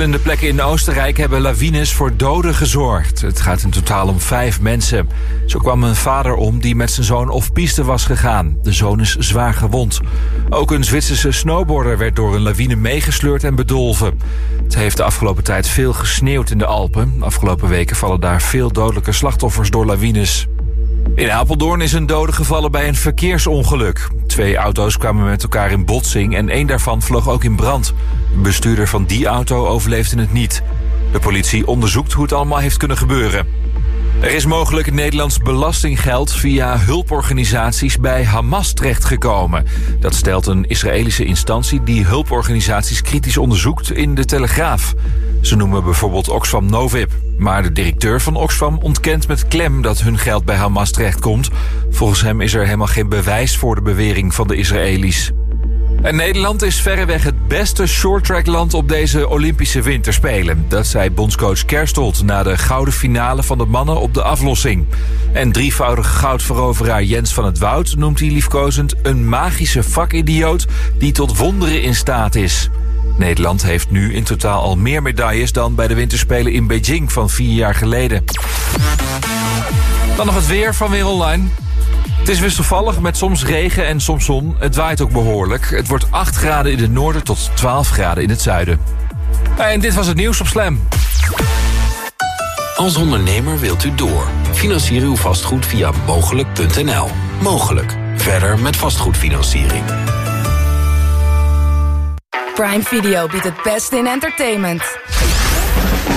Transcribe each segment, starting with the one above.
verschillende plekken in Oostenrijk hebben lawines voor doden gezorgd. Het gaat in totaal om vijf mensen. Zo kwam een vader om die met zijn zoon op piste was gegaan. De zoon is zwaar gewond. Ook een Zwitserse snowboarder werd door een lawine meegesleurd en bedolven. Het heeft de afgelopen tijd veel gesneeuwd in de Alpen. Afgelopen weken vallen daar veel dodelijke slachtoffers door lawines. In Apeldoorn is een dode gevallen bij een verkeersongeluk. Twee auto's kwamen met elkaar in botsing en één daarvan vloog ook in brand. De bestuurder van die auto overleefde het niet. De politie onderzoekt hoe het allemaal heeft kunnen gebeuren. Er is mogelijk Nederlands belastinggeld via hulporganisaties bij Hamas terechtgekomen. Dat stelt een Israëlische instantie die hulporganisaties kritisch onderzoekt in de Telegraaf. Ze noemen bijvoorbeeld Oxfam Novib. Maar de directeur van Oxfam ontkent met klem dat hun geld bij Hamas terechtkomt. Volgens hem is er helemaal geen bewijs voor de bewering van de Israëli's. En Nederland is verreweg het beste shorttrackland op deze Olympische Winterspelen. Dat zei bondscoach Kerstold na de gouden finale van de mannen op de aflossing. En drievoudige goudveroveraar Jens van het Woud noemt hij liefkozend een magische vakidioot die tot wonderen in staat is. Nederland heeft nu in totaal al meer medailles dan bij de Winterspelen in Beijing van vier jaar geleden. Dan nog het weer van Weer Online. Het is wisselvallig met soms regen en soms zon. Het waait ook behoorlijk. Het wordt 8 graden in het noorden tot 12 graden in het zuiden. En dit was het nieuws op Slam. Als ondernemer wilt u door. Financier uw vastgoed via mogelijk.nl. Mogelijk. Verder met vastgoedfinanciering. Prime Video biedt het beste in entertainment.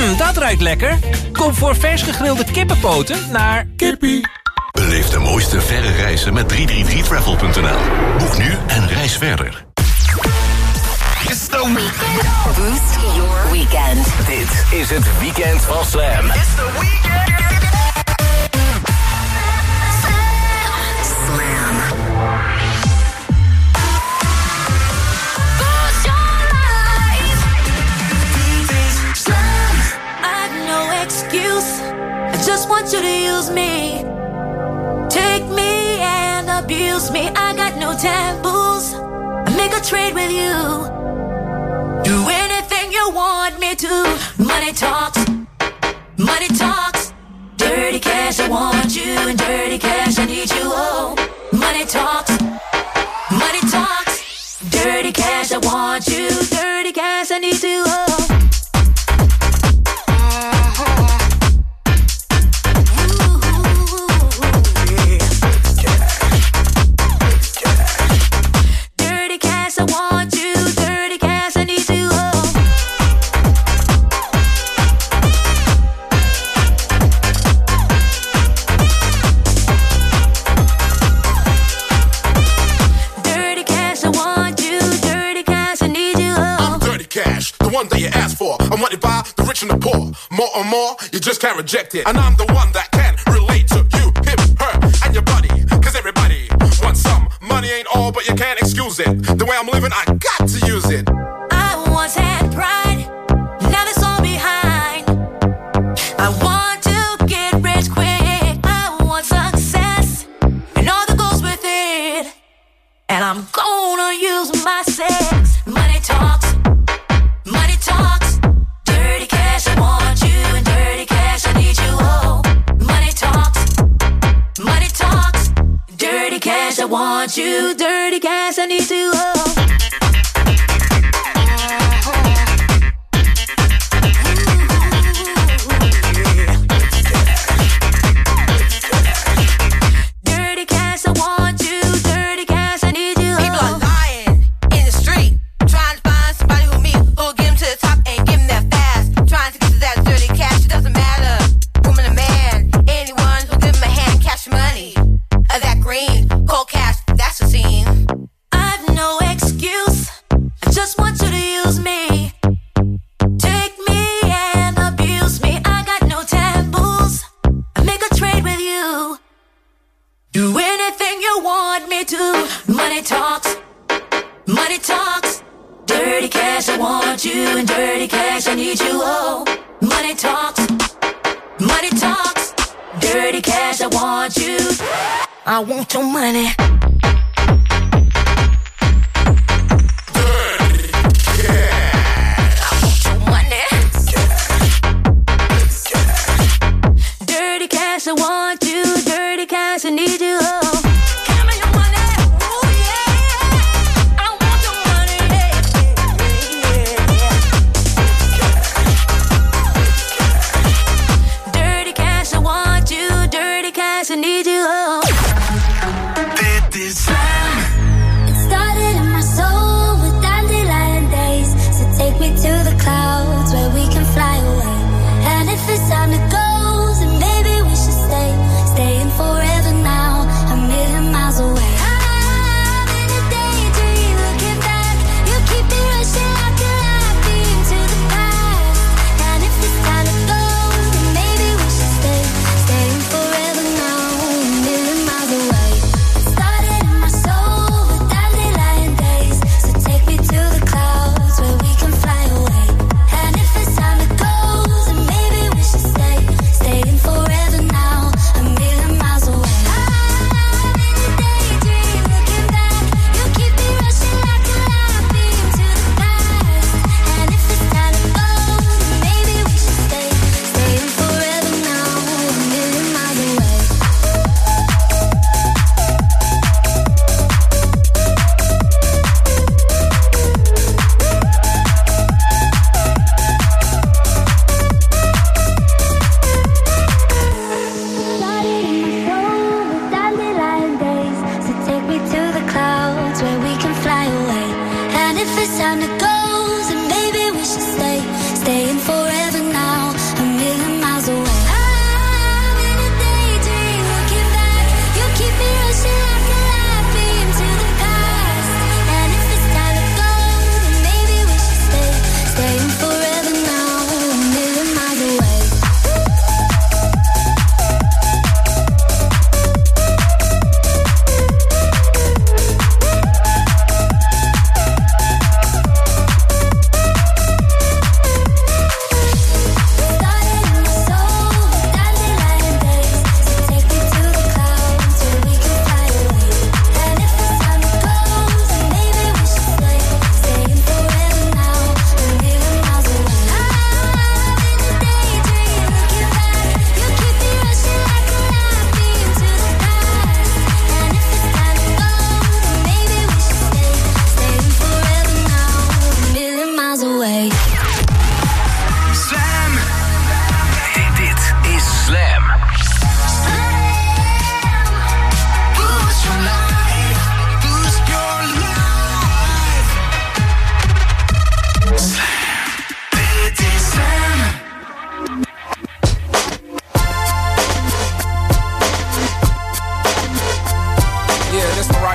Hmm, dat ruikt lekker. Kom voor vers gegrilde kippenpoten naar... Kippie. Beleef de mooiste verre reizen met 333travel.nl. Boek nu en reis verder. It's the weekend. Boost your weekend. Dit is het weekend van Slam. It's the weekend. Excuse. I just want you to use me. Take me and abuse me. I got no taboos. I make a trade with you. Do anything you want me to. Money talks. Money talks. Dirty cash, I want you. And dirty cash, I need you. Oh, money talks. You just can't reject it. And I'm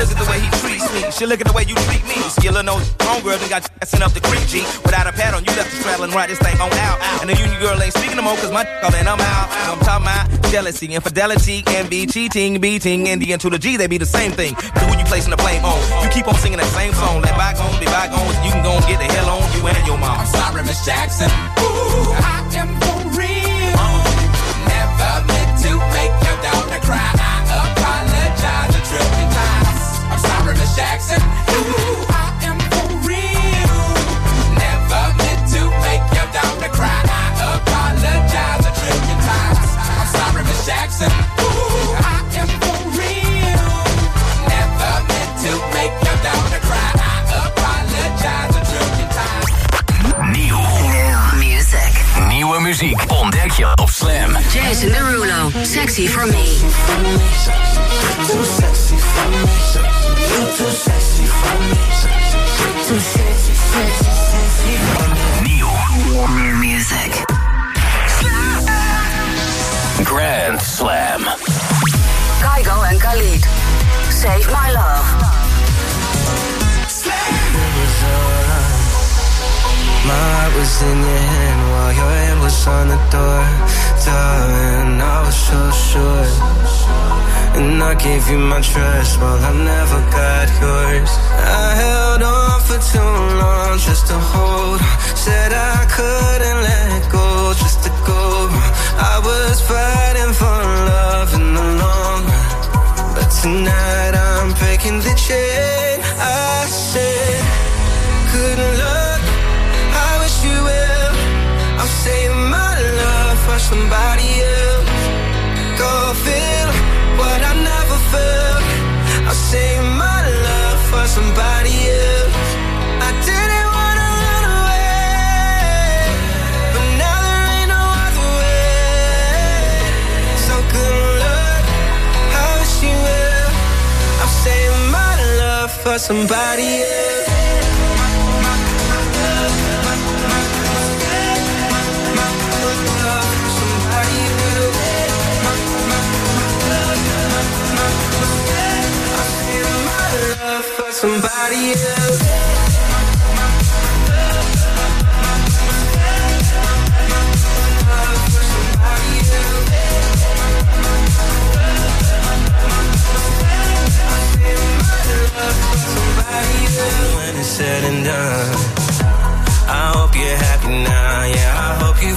Look at the way he treats me. She look at the way you treat me. Skillin' those homegirl done got sent up the creek, G. Without a pad on, you left the straddle and ride this thing on out. And the union girl ain't speaking no more, cause my call and I'm out. I'm talking about jealousy, infidelity, envy, cheating, beating, and the N to the G, they be the same thing. So who you placing the blame on? You keep on singing that same song. Let bygones be bygones. You can go and get the hell on you and your mom. I'm sorry, Miss Jackson. Ooh, I am for real. Never meant to make your daughter cry. Jackson. Ooh, I am for real. Never meant to make your daughter cry. I apologize a trillion times. I'm sorry, Miss Jackson. Ooh, I am for real. Never meant to make your daughter cry. I apologize a trillion times. Nieuw. Music. Nieuwe muziek ontdek je op Slam. Jason Derulo, sexy for me. Too sexy for me. You too sexy for me. Too sexy, sexy, sexy for me. Nieuw. New music. Grand Slam. Kaigo en Khalid. Save my love. My heart was in your hand while your hand was on the door. Darling, I was so sure. And I gave you my trust while I never got yours. I held on for too long just to hold. Said I couldn't let go just to go. I was fighting for love in the long run. But tonight I'm breaking the chain. I said, good luck. I wish you will. I'll save my love for somebody else. Go I never felt. I'll save my love for somebody else. I didn't wanna run away, but now there ain't no other way. So good luck. I wish you will. I'll save my love for somebody else. Somebody else. When it's said and done, I hope you're happy now. Yeah, I hope you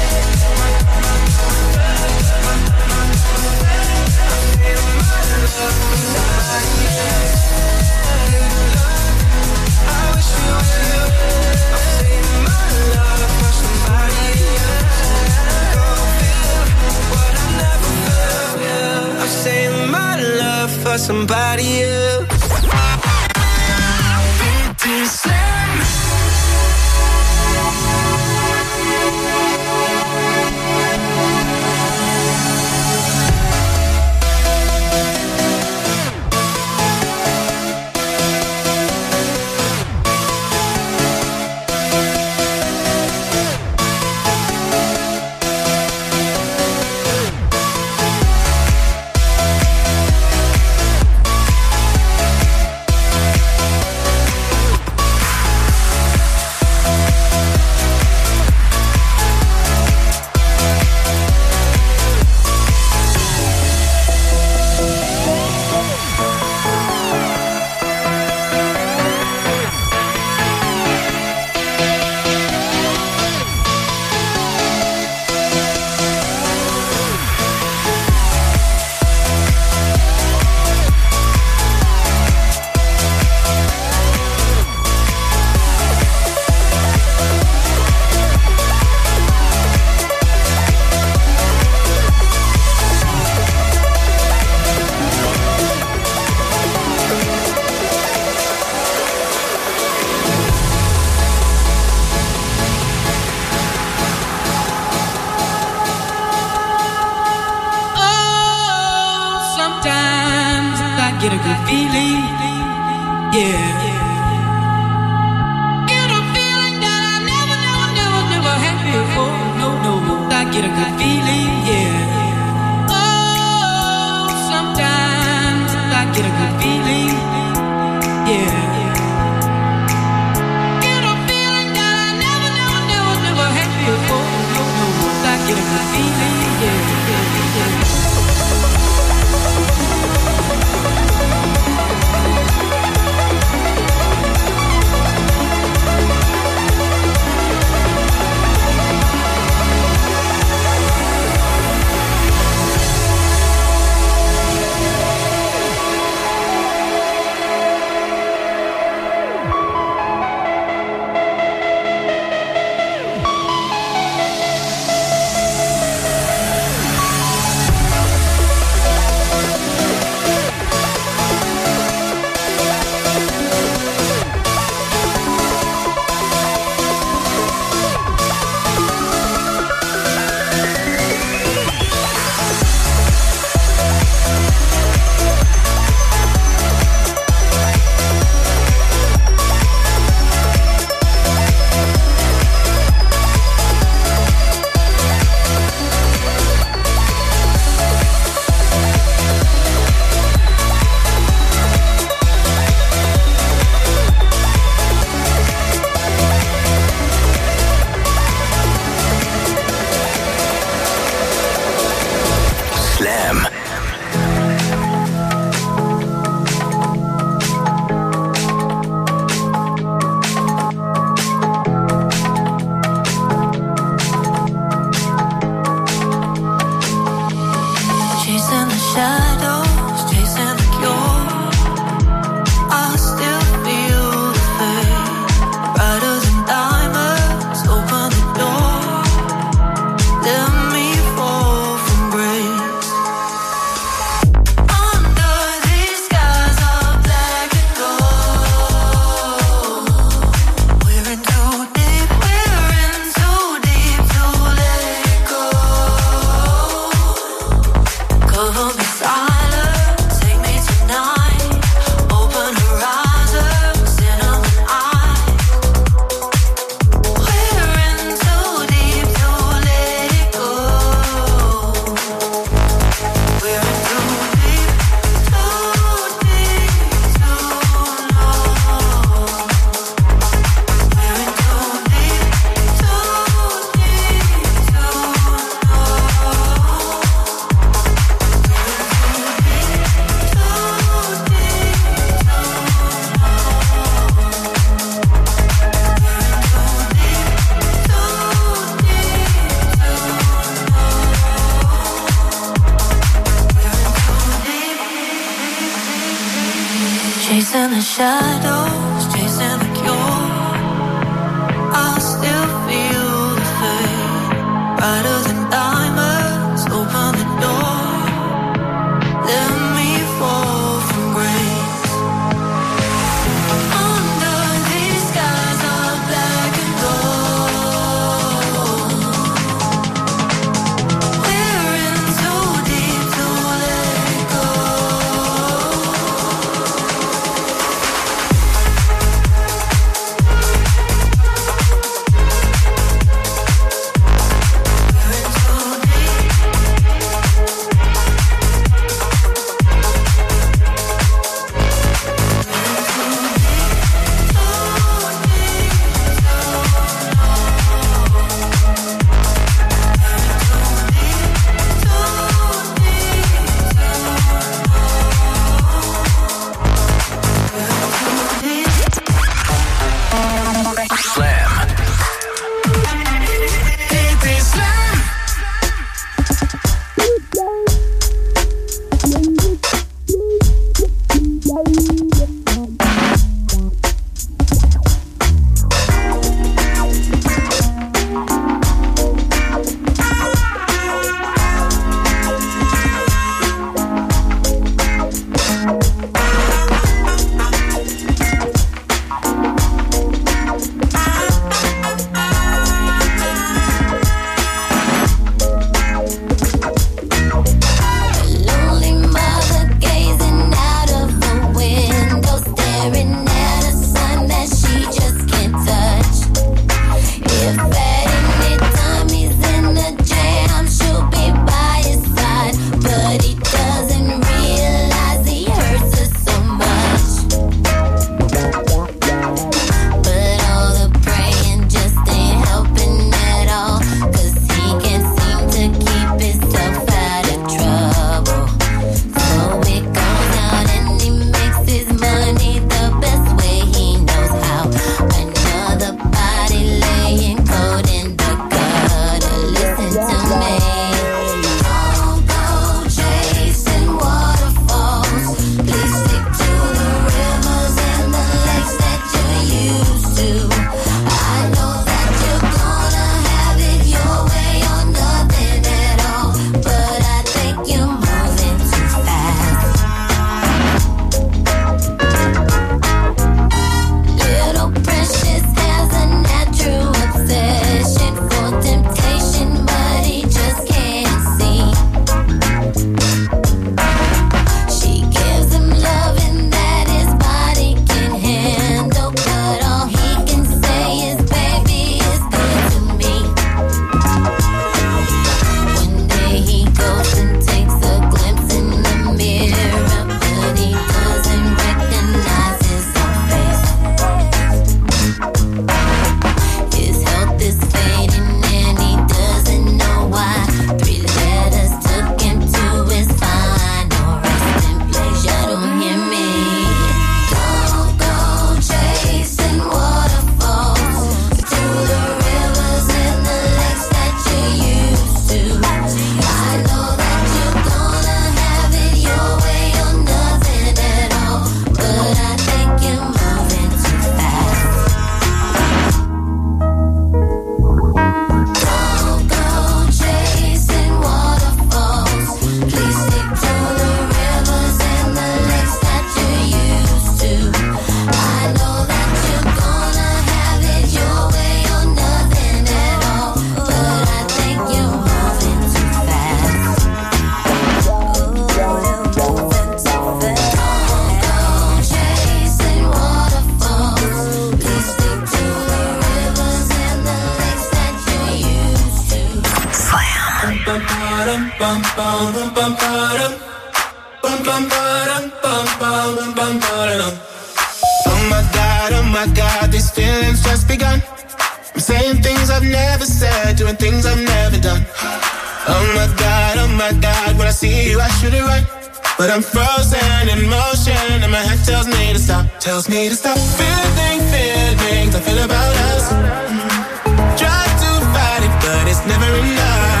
but it's.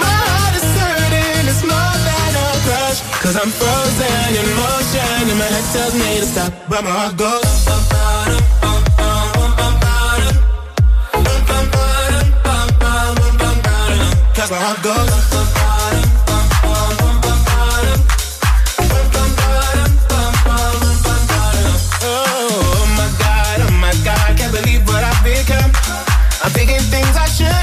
My heart is hurting, it's more than a crush. Cause I'm frozen in motion, and my head tells me to stop, but my heart goes. Cause my heart goes. Oh my God, oh my God, can't believe what I've become. I'm thinking things I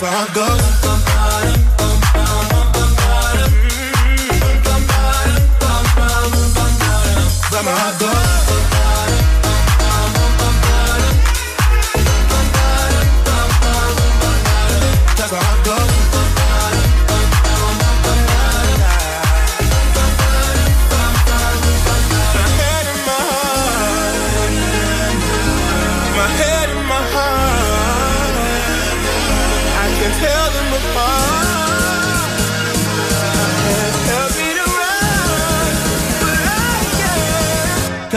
where I go.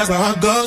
that's where I go.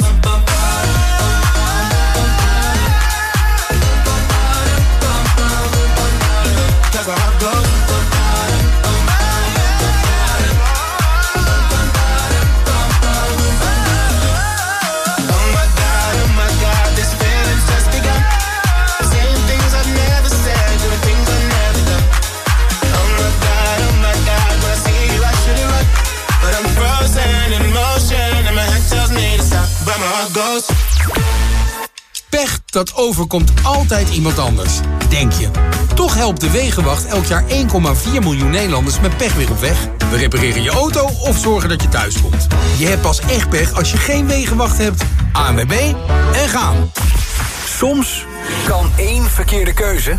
Dat overkomt altijd iemand anders, denk je. Toch helpt de Wegenwacht elk jaar 1,4 miljoen Nederlanders met pech weer op weg. We repareren je auto of zorgen dat je thuis komt. Je hebt pas echt pech als je geen Wegenwacht hebt. ANWB en gaan. Soms kan één verkeerde keuze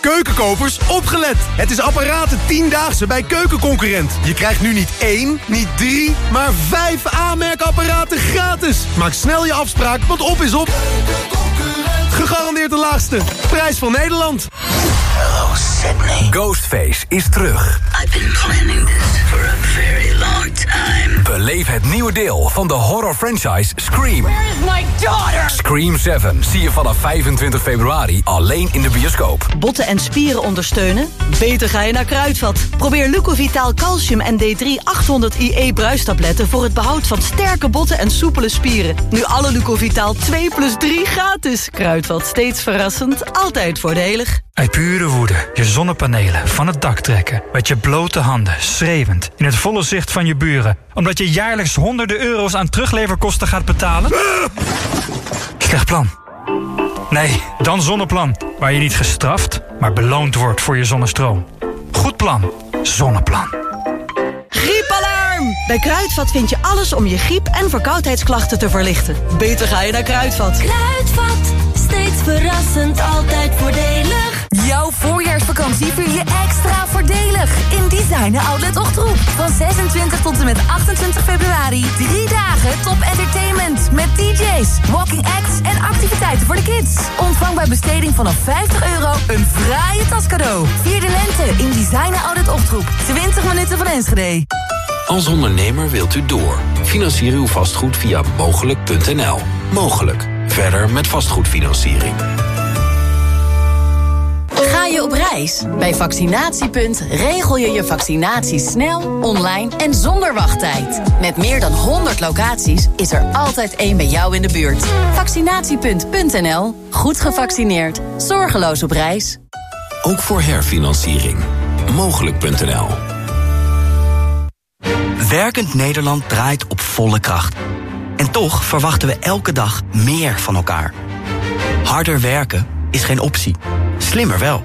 Keukenkopers, opgelet! Het is apparaten 10-daagse bij Keukenconcurrent. Je krijgt nu niet één, niet drie, maar vijf aanmerkapparaten gratis. Maak snel je afspraak, want op is op. Gegarandeerd de laagste. Prijs van Nederland. Hello Sydney. Ghostface is terug. I've been planning this for a very long time. Beleef het nieuwe deel van de horror franchise Scream. Where is my daughter? Scream 7 zie je vanaf 25 februari alleen in de bioscoop. Botten en spieren ondersteunen? Beter ga je naar Kruidvat. Probeer Lucovitaal Calcium en D3 800 IE bruistabletten... voor het behoud van sterke botten en soepele spieren. Nu alle Lucovitaal 2 plus 3 gratis. Kruidvat, steeds verrassend, altijd voordelig. Uit pure woede je zonnepanelen van het dak trekken. Met je blote handen, schreeuwend, in het volle zicht van je buren. Omdat je jaarlijks honderden euro's aan terugleverkosten gaat betalen? Slecht plan. Nee, dan Zonneplan. Waar je niet gestraft, maar beloond wordt voor je zonnestroom. Goed plan. Zonneplan. Griepalarm! Bij Kruidvat vind je alles om je griep- en verkoudheidsklachten te verlichten. Beter ga je naar Kruidvat. Kruidvat, steeds verrassend, altijd voordelig. Jouw voorjaarsvakantie vier je extra voordelig in Designer Outlet Ochtroep. Van 26 tot en met 28 februari. Drie dagen top entertainment met DJ's, walking acts en activiteiten voor de kids. Ontvang bij besteding vanaf 50 euro een fraaie tascadeau. Vier de lente in Designer Outlet Ochtroep. 20 minuten van Enschede. Als ondernemer wilt u door. Financier uw vastgoed via mogelijk.nl. Mogelijk. Verder met vastgoedfinanciering je op reis? Bij Vaccinatiepunt regel je je vaccinatie snel, online en zonder wachttijd. Met meer dan 100 locaties is er altijd één bij jou in de buurt. Vaccinatiepunt.nl. Goed gevaccineerd. Zorgeloos op reis. Ook voor herfinanciering. Mogelijk.nl. Werkend Nederland draait op volle kracht. En toch verwachten we elke dag meer van elkaar. Harder werken is geen optie. Slimmer wel.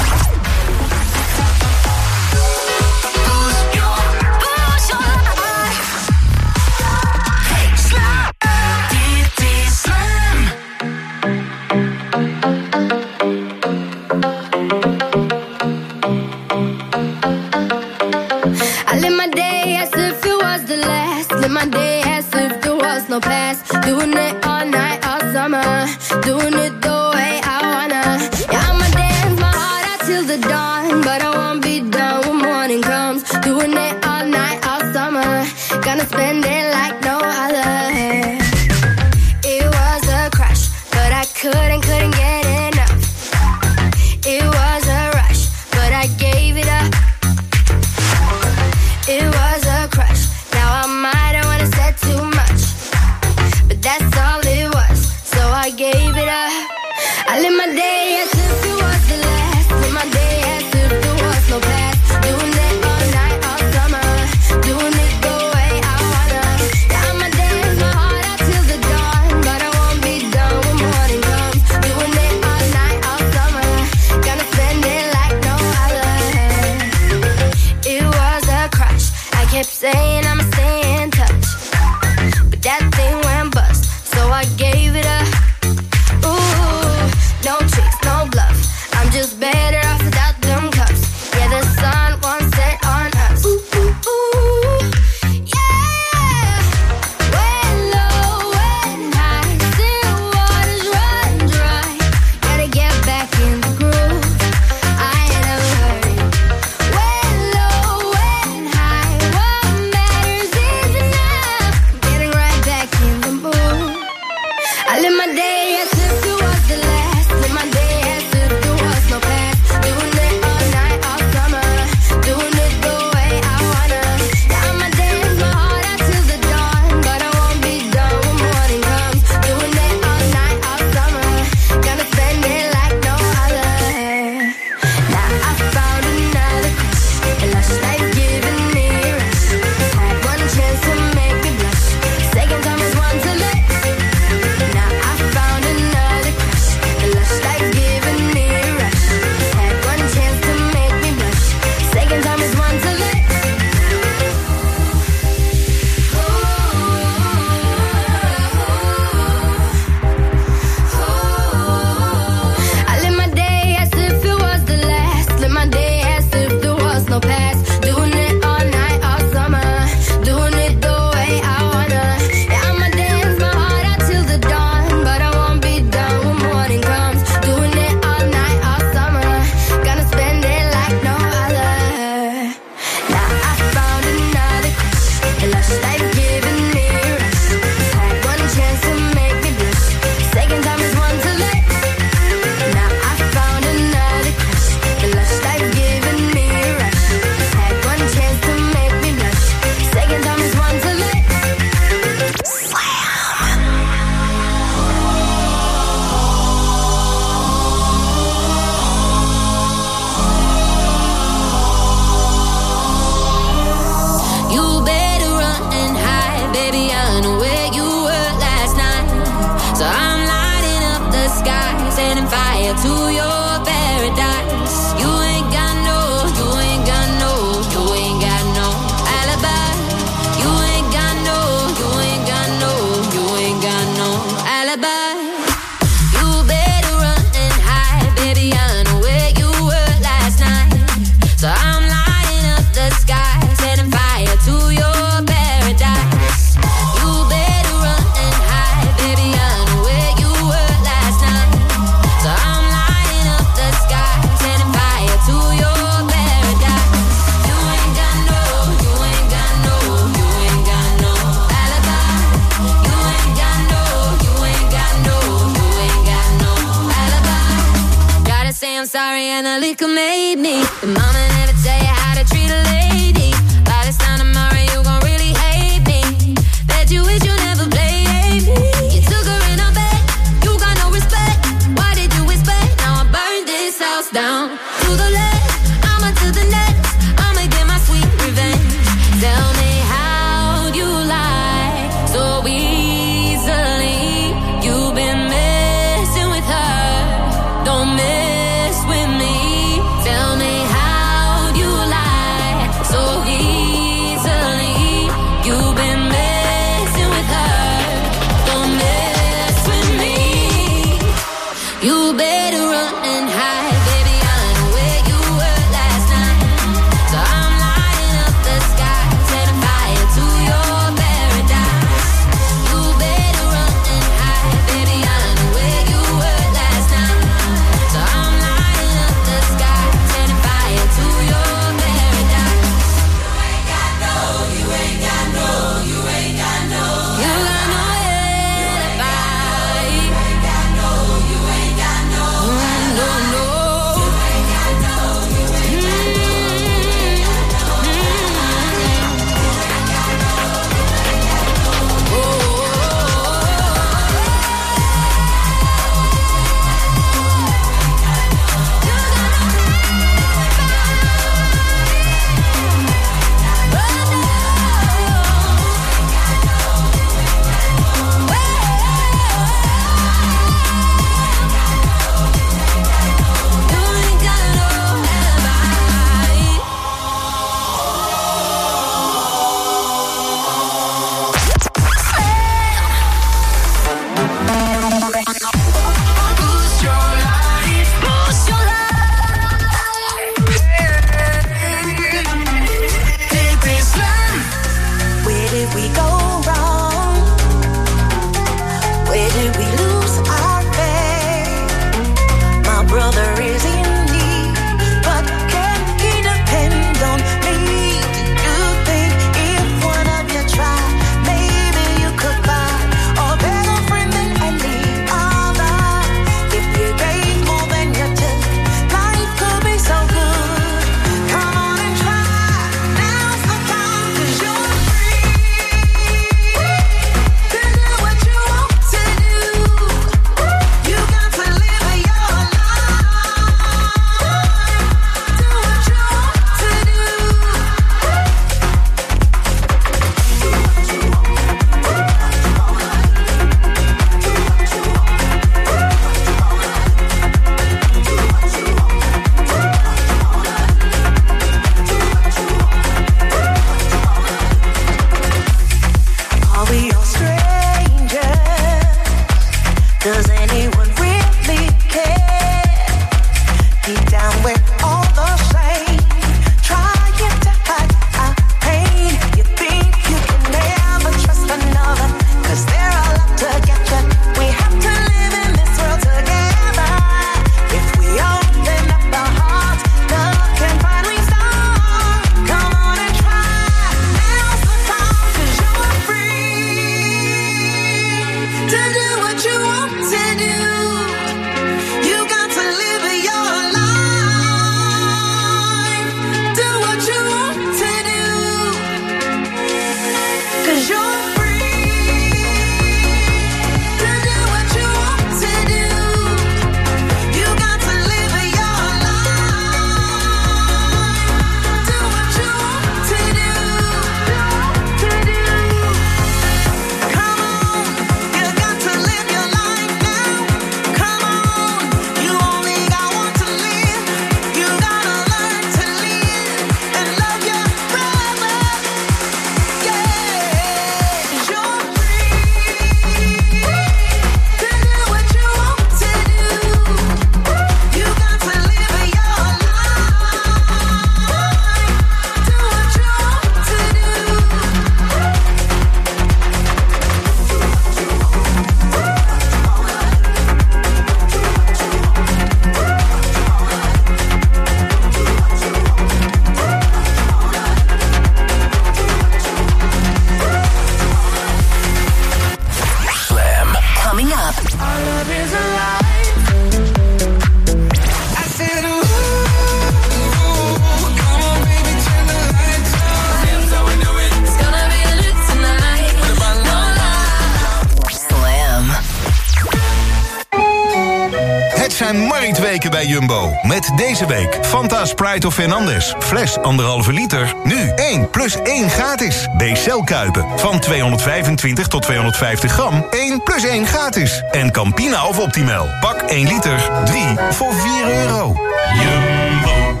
Fanta Sprite of Fernandez. Fles 1,5 liter. Nu 1 plus 1 gratis. B-cel Kuipen. Van 225 tot 250 gram. 1 plus 1 gratis. En Campina of Optimal. Pak 1 liter. 3 voor 4 euro. Jumbo.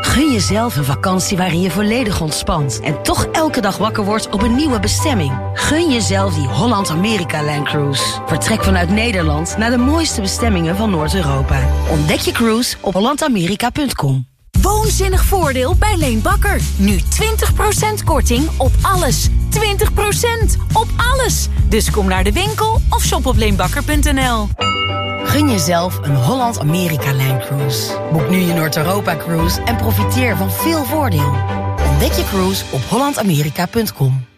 Gun jezelf een vakantie waarin je volledig ontspant en toch elke dag wakker wordt op een nieuwe bestemming. Gun jezelf die Holland-Amerika-Line Cruise. Vertrek vanuit Nederland naar de mooiste bestemmingen van Noord-Europa. Ontdek je cruise op hollandamerika.com. Woonzinnig voordeel bij Leen Bakker. Nu 20% korting op alles. 20% op alles. Dus kom naar de winkel of shop op leenbakker.nl. Gun jezelf een Holland-Amerika-Line Cruise. Boek nu je Noord-Europa-cruise en profiteer van veel voordeel. Ontdek je cruise op hollandamerika.com.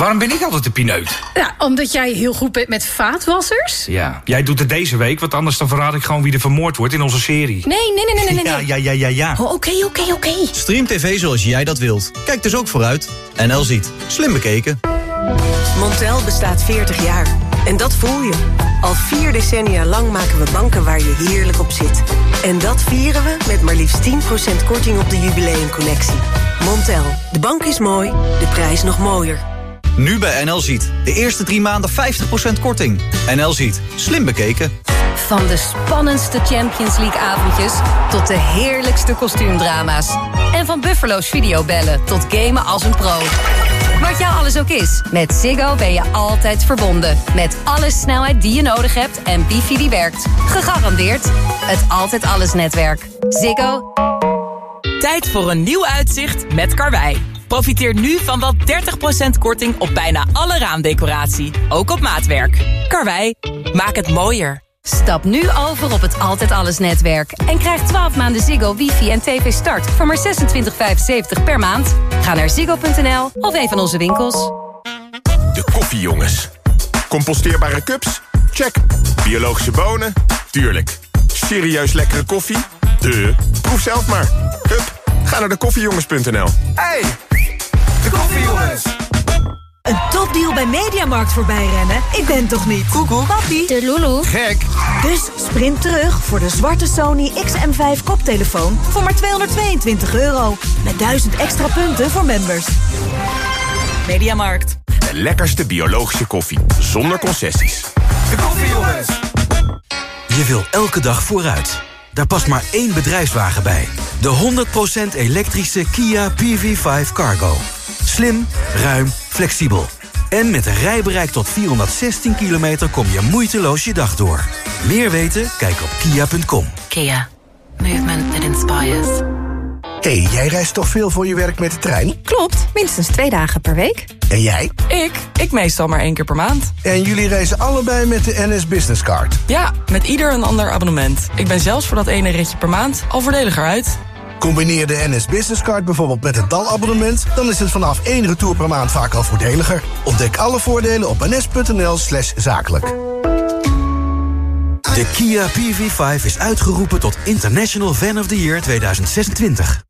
Waarom ben ik altijd de pineut? Ja, omdat jij heel goed bent met vaatwassers? Ja, jij doet het deze week, want anders dan verraad ik gewoon wie er vermoord wordt in onze serie. Nee, nee, nee, nee, nee. nee. Ja, ja, ja, ja, ja. Oh, Oké, oké, oké. Stream TV zoals jij dat wilt. Kijk dus ook vooruit. NL ziet. Slim bekeken. Montel bestaat 40 jaar. En dat voel je. Al vier decennia lang maken we banken waar je heerlijk op zit. En dat vieren we met maar liefst 10% korting op de jubileumconnectie. Montel. De bank is mooi, de prijs nog mooier. Nu bij NL ziet. De eerste drie maanden 50% korting. NL ziet. Slim bekeken. Van de spannendste Champions League avondjes tot de heerlijkste kostuumdrama's. En van Buffalo's videobellen tot gamen als een pro. Wat jou alles ook is, met Ziggo ben je altijd verbonden. Met alle snelheid die je nodig hebt en wifi die werkt. Gegarandeerd het Altijd Alles netwerk. Ziggo. Tijd voor een nieuw uitzicht met Karwei. Profiteer nu van wel 30% korting op bijna alle raamdecoratie. Ook op maatwerk. Karwei, maak het mooier. Stap nu over op het Altijd Alles netwerk. En krijg 12 maanden Ziggo, wifi en tv start voor maar 26,75 per maand. Ga naar ziggo.nl of een van onze winkels. De koffiejongens. Composteerbare cups? Check. Biologische bonen? Tuurlijk. Serieus lekkere koffie? De. Proef zelf maar. Hup, ga naar de koffiejongens.nl. Hey, de koffiejongens. Een topdeal bij Mediamarkt voorbij rennen? Ik ben toch niet? Koekoek. Papi. De Lulu. Gek. Dus sprint terug voor de zwarte Sony XM5 koptelefoon voor maar 222 euro. Met 1000 extra punten voor members. Mediamarkt. De lekkerste biologische koffie. Zonder concessies. De koffiejongens. Je wil elke dag vooruit. Daar past maar één bedrijfswagen bij. De 100% elektrische Kia PV5 Cargo. Slim, ruim, flexibel. En met een rijbereik tot 416 kilometer kom je moeiteloos je dag door. Meer weten? Kijk op kia.com. Kia. Movement that inspires. hey, jij reist toch veel voor je werk met de trein? Klopt, minstens twee dagen per week. En jij? Ik? Ik meestal maar één keer per maand. En jullie reizen allebei met de NS Business Card? Ja, met ieder een ander abonnement. Ik ben zelfs voor dat ene ritje per maand al voordeliger uit. Combineer de NS Business Card bijvoorbeeld met het DAL-abonnement... dan is het vanaf één retour per maand vaak al voordeliger. Ontdek alle voordelen op ns.nl slash zakelijk. De Kia PV5 is uitgeroepen tot International Fan of the Year 2026.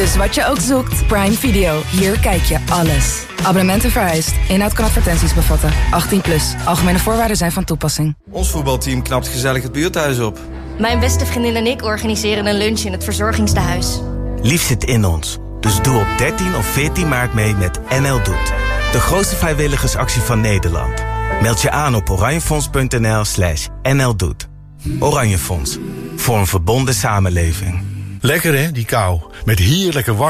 Dus wat je ook zoekt, Prime Video. Hier kijk je alles. Abonnementen vereist. Inhoud kan advertenties bevatten. 18 plus. Algemene voorwaarden zijn van toepassing. Ons voetbalteam knapt gezellig het buurthuis op. Mijn beste vriendin en ik organiseren een lunch in het verzorgingstehuis. Lief zit in ons. Dus doe op 13 of 14 maart mee met NL Doet. De grootste vrijwilligersactie van Nederland. Meld je aan op oranjefonds.nl slash NL Doet. Oranje Fonds. Voor een verbonden samenleving. Lekker hè, die kou. Met heerlijke warm